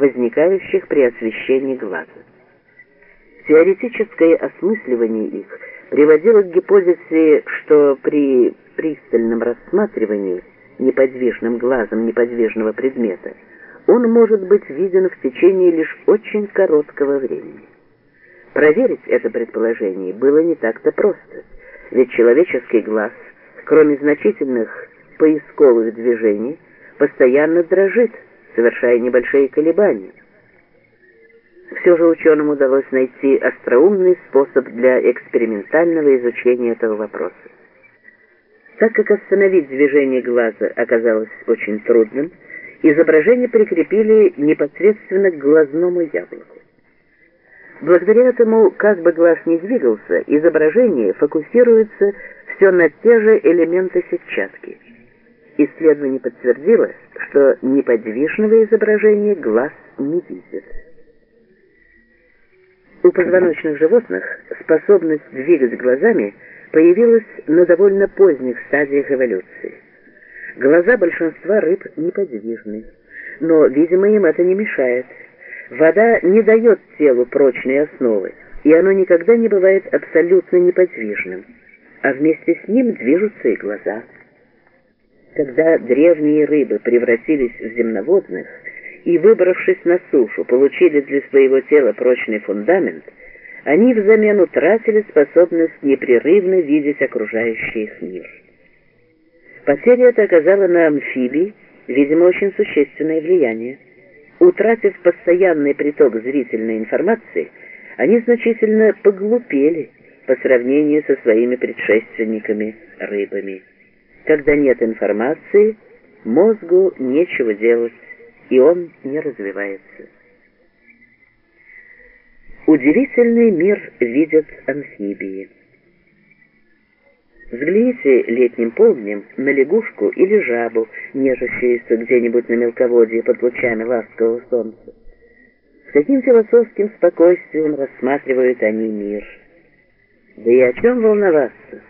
возникающих при освещении глаза. Теоретическое осмысливание их приводило к гипотезе, что при пристальном рассматривании неподвижным глазом неподвижного предмета он может быть виден в течение лишь очень короткого времени. Проверить это предположение было не так-то просто, ведь человеческий глаз, кроме значительных поисковых движений, постоянно дрожит, совершая небольшие колебания. Все же ученым удалось найти остроумный способ для экспериментального изучения этого вопроса. Так как остановить движение глаза оказалось очень трудным, изображение прикрепили непосредственно к глазному яблоку. Благодаря этому, как бы глаз не двигался, изображение фокусируется все на те же элементы сетчатки. Исследование подтвердило, что неподвижного изображения глаз не видит. У позвоночных животных способность двигать глазами появилась на довольно поздних стадиях эволюции. Глаза большинства рыб неподвижны, но, видимо, им это не мешает – Вода не дает телу прочной основы, и оно никогда не бывает абсолютно неподвижным, а вместе с ним движутся и глаза. Когда древние рыбы превратились в земноводных и, выбравшись на сушу, получили для своего тела прочный фундамент, они взамен утратили способность непрерывно видеть окружающий их мир. Потеря эта оказала на амфибий, видимо, очень существенное влияние. Утратив постоянный приток зрительной информации, они значительно поглупели по сравнению со своими предшественниками рыбами. Когда нет информации, мозгу нечего делать, и он не развивается. Удивительный мир видят амфибии. Взгляните летним полднем на лягушку или жабу, нежащуюся где-нибудь на мелководье под лучами ласкового солнца. С каким философским спокойствием рассматривают они мир. Да и о чем волноваться?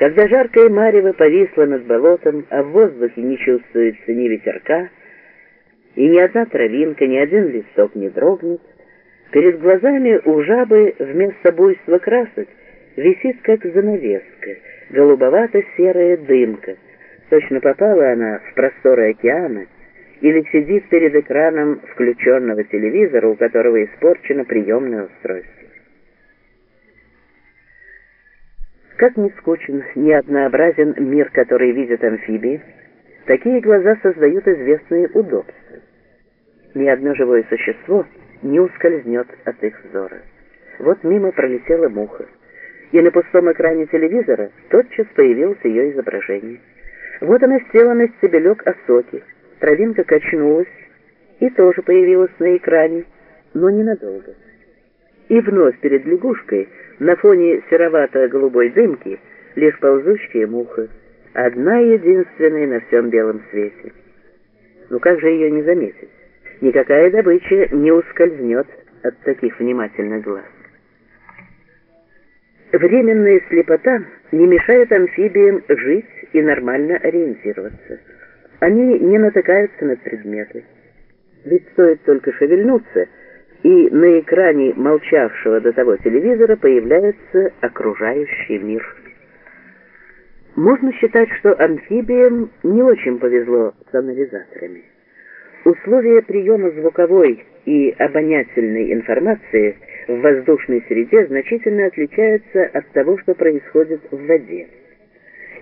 Когда жаркое марево повисло над болотом, а в воздухе не чувствуется ни ветерка, и ни одна травинка, ни один листок не дрогнет, перед глазами у жабы вместо буйства красок висит как занавеска — голубовато-серая дымка. Точно попала она в просторы океана или сидит перед экраном включенного телевизора, у которого испорчено приемное устройство. Как ни скучен, ни однообразен мир, который видят амфибии, такие глаза создают известные удобства. Ни одно живое существо не ускользнет от их взора. Вот мимо пролетела муха и на пустом экране телевизора тотчас появилось ее изображение. Вот она села на стебелек осоки, травинка качнулась и тоже появилась на экране, но ненадолго. И вновь перед лягушкой на фоне серовато-голубой дымки лишь ползущая муха, одна единственная на всем белом свете. Ну как же ее не заметить? Никакая добыча не ускользнет от таких внимательных глаз. Временная слепота не мешает амфибиям жить и нормально ориентироваться. Они не натыкаются на предметы. Ведь стоит только шевельнуться, и на экране молчавшего до того телевизора появляется окружающий мир. Можно считать, что амфибиям не очень повезло с анализаторами. Условия приема звуковой и обонятельной информации – в воздушной среде значительно отличаются от того, что происходит в воде.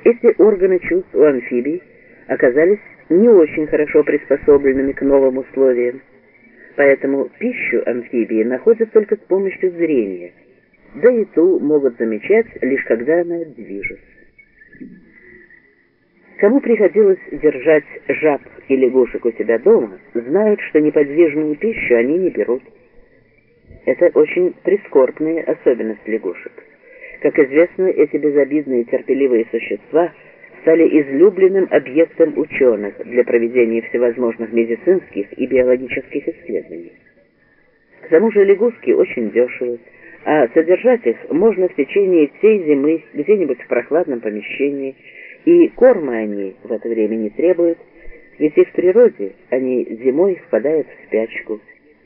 Эти органы чувств у амфибий оказались не очень хорошо приспособленными к новым условиям, поэтому пищу амфибии находят только с помощью зрения, да и ту могут замечать лишь когда она движется. Кому приходилось держать жаб и лягушек у себя дома, знают, что неподвижную пищу они не берут. Это очень прискорбная особенность лягушек. Как известно, эти безобидные терпеливые существа стали излюбленным объектом ученых для проведения всевозможных медицинских и биологических исследований. К тому же лягушки очень дешевы, а содержать их можно в течение всей зимы где-нибудь в прохладном помещении, и корма они в это время не требуют, Ведь и в природе они зимой впадают в спячку